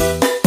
you